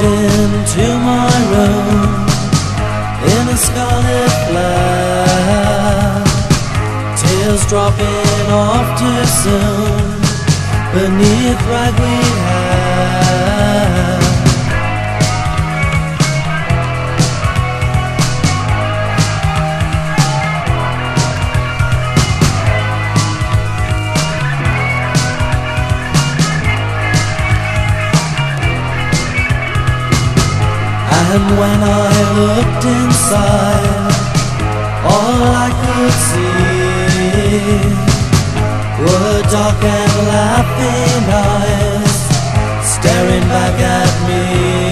to my room in a scarlet flood. Tears dropping off too soon beneath ragweed And when I looked inside, all I could see were dark and laughing eyes staring back at me.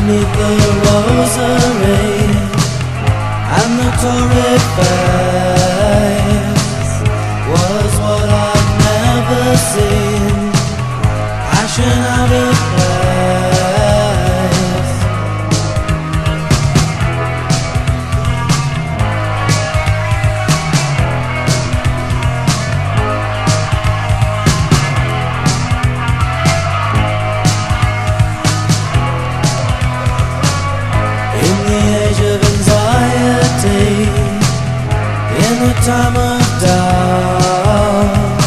Beneath the rosary and the torrid face time of doubt,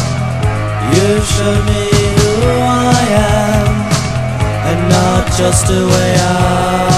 you showed me who I am, and not just a way out.